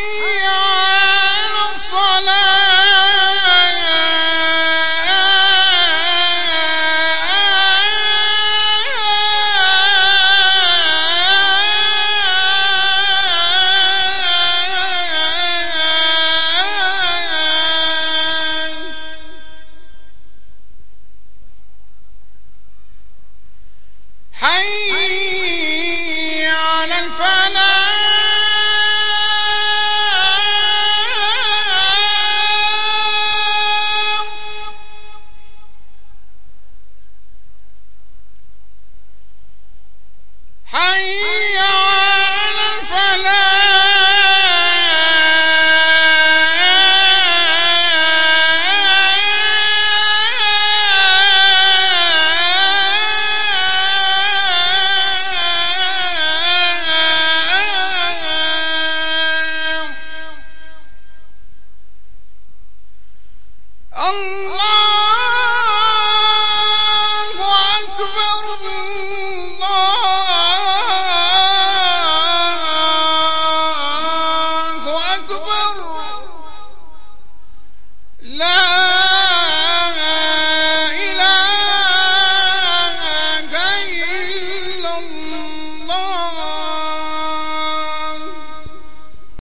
حي حي على الفلاح الله